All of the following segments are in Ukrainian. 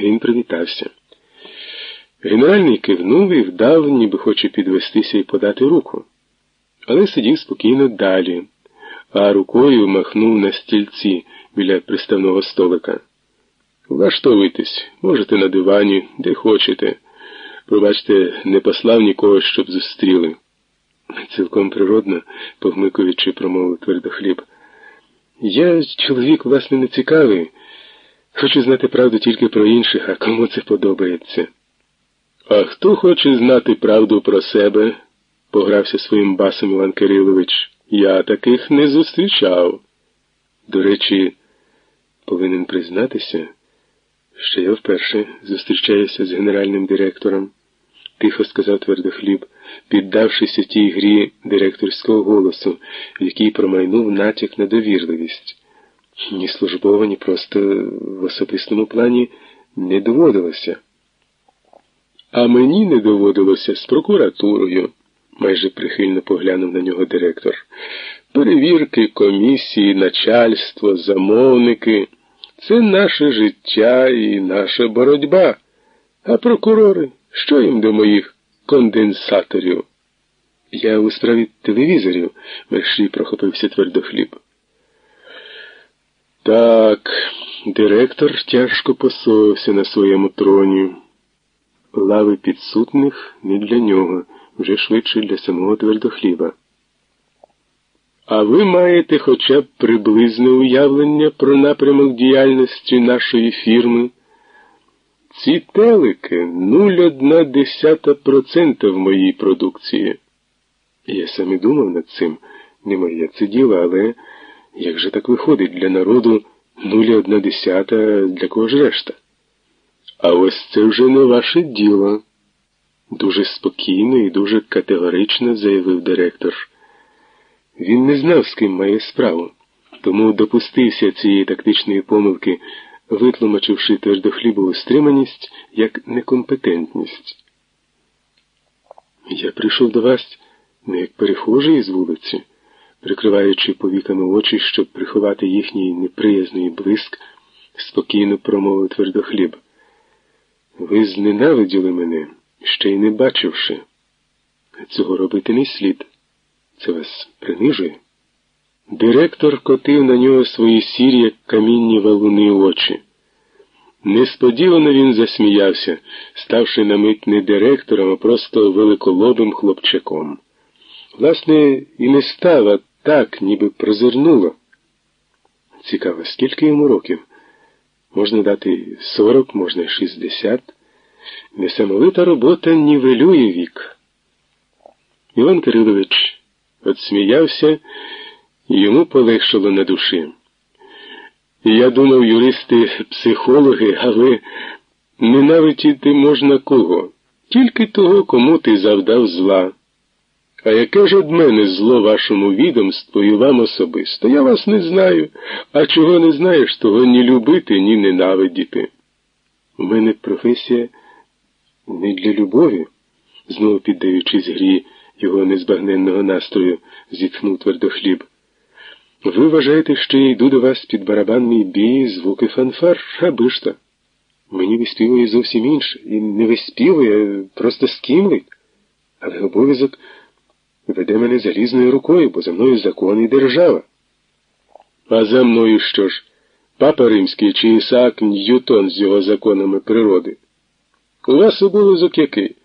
він привітався. Генеральний кивнув і вдав, ніби хоче підвестися і подати руку, але сидів спокійно далі, а рукою махнув на стільці біля приставного столика. Влаштовуйтесь, можете на дивані, де хочете. Пробачте, не послав нікого, щоб зустріли. Цілком природно, погмикуючи, промовив твердохліб. Я чоловік, власне, не цікавий. Хочу знати правду тільки про інших, а кому це подобається. А хто хоче знати правду про себе? погрався своїм басом Іван Кирилович. Я таких не зустрічав. До речі, повинен признатися, що я вперше зустрічаюся з генеральним директором, тихо сказав твердохліб, піддавшися тій грі директорського голосу, в якій промайнув натяк на довірливість. Ні службово, ні просто в особистому плані не доводилося. А мені не доводилося з прокуратурою, майже прихильно поглянув на нього директор. Перевірки, комісії, начальство, замовники це наше життя і наша боротьба. А прокурори, що їм до моїх конденсаторів? Я у справі телевізорів, мерщій прохопився твердохліб. Так, директор тяжко посоївся на своєму троні. Лави підсутних не для нього, вже швидше для самого твердохліба. А ви маєте хоча б приблизне уявлення про напрямок діяльності нашої фірми? Ці телики 0,1% в моїй продукції. Я сам і думав над цим, не моє це діло, але як же так виходить для народу 0,1 для кого ж решта? А ось це вже не ваше діло, дуже спокійно і дуже категорично заявив директор. Він не знав, з ким має справу, тому допустився цієї тактичної помилки, витлумачивши твердохлібову стриманість як некомпетентність. Я прийшов до вас не як перехожий з вулиці, прикриваючи повіками очі, щоб приховати їхній неприязний блиск, спокійно промовив твердохліб. Ви зненавиділи мене, ще й не бачивши. Цього робити не слід. Це вас принижує? Директор котив на нього свої сірі, як камінні валуни очі. Несподівано він засміявся, ставши на мить не директором, а просто великолобим хлопчаком. Власне, і не став, а так, ніби прозирнуло. Цікаво, скільки йому років? Можна дати сорок, можна шістдесят. Несамовита робота нівелює вік. Іван Кирилович отсміявся, і йому полегшило на душі. Я думав, юристи, психологи, але ненавидіти можна кого? Тільки того, кому ти завдав зла. А яке ж од мене зло вашому відомству і вам особисто? Я вас не знаю, а чого не знаєш, того ні любити, ні ненавидіти. У мене професія не для любові, знову піддаючись грі його незбагненного настрою, зітхнув твердохліб. Ви вважаєте, що я йду до вас під барабанний бій, звуки фанфар, аби ж то. Мені виспівує зовсім інше, і не виспівує, просто скімлить. Але обов'язок веде мене залізною рукою, бо за мною закон і держава. А за мною що ж? Папа Римський чи Ісаак Ньютон з його законами природи? У вас обов'язок який?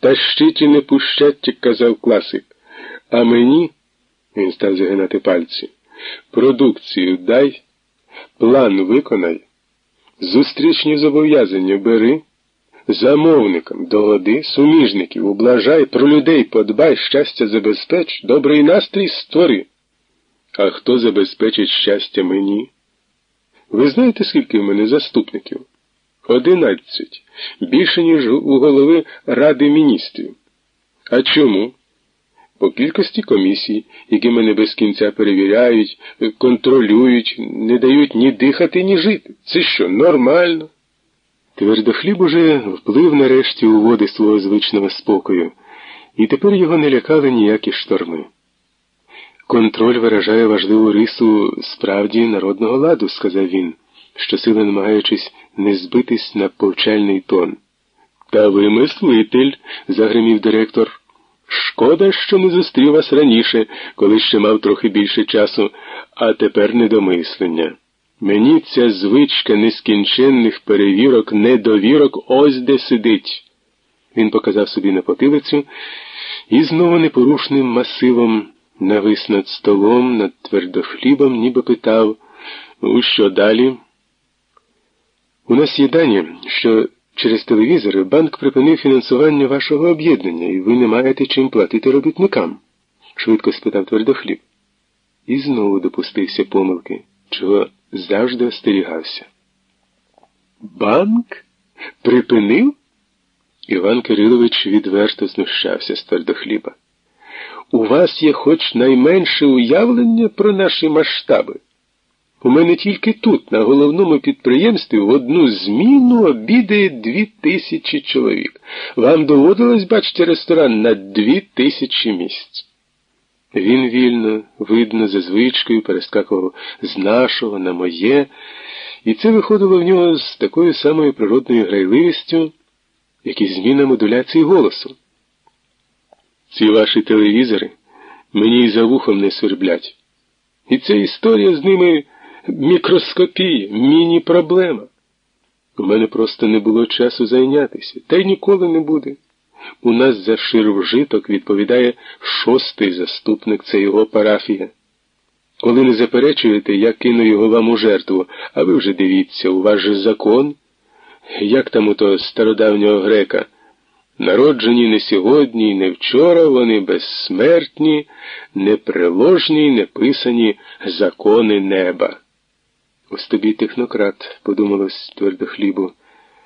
Тащить і не пущать, як казав класик. А мені, він став загинати пальці, продукцію дай, план виконай, зустрічні зобов'язання бери. Замовникам догоди, суміжників, ублажай, про людей подбай, щастя забезпеч, добрий настрій створі. А хто забезпечить щастя мені? Ви знаєте, скільки в мене заступників? Одинадцять. Більше, ніж у голови Ради міністрів. А чому? По кількості комісій, які мене без кінця перевіряють, контролюють, не дають ні дихати, ні жити. Це що, нормально? Твердохліб уже вплив нарешті у води свого звичного спокою, і тепер його не лякали ніякі шторми. Контроль виражає важливу рису справді народного ладу, сказав він, щосили намагаючись не збитись на повчальний тон. Та ви мислитель, загримів директор. Шкода, що не зустрів вас раніше, коли ще мав трохи більше часу, а тепер недомислення. Мені ця звичка нескінченних перевірок, недовірок ось де сидить. Він показав собі на потилицю і знову непорушним масивом навис над столом, над твердохлібом, ніби питав, у що далі? У нас є дані, що через телевізори банк припинив фінансування вашого об'єднання, і ви не маєте чим платити робітникам, швидко спитав твердохліб. І знову допустився помилки, чого завжди остерігався. Банк? Припинив? Іван Кирилович відверто знущався з твердохліба. У вас є хоч найменше уявлення про наші масштаби. У мене тільки тут, на головному підприємстві, в одну зміну обідає дві тисячі чоловік. Вам доводилось бачити ресторан на дві тисячі місць. Він вільно, видно, за звичкою перескакував з нашого на моє, і це виходило в нього з такою самою природною грайливістю, як і зміна модуляції голосу. Ці ваші телевізори мені й за вухом не сверблять. І ця історія з ними мікроскопія, міні-проблема. У мене просто не було часу зайнятися, та й ніколи не буде. У нас за ширвжиток відповідає шостий заступник, це його парафія. Коли не заперечуєте, я кину його вам у жертву, а ви вже дивіться, у вас же закон. Як там у того стародавнього грека? Народжені не сьогодні і не вчора вони безсмертні, неприложні неписані закони неба. Ось тобі технократ, подумалось твердо хлібу.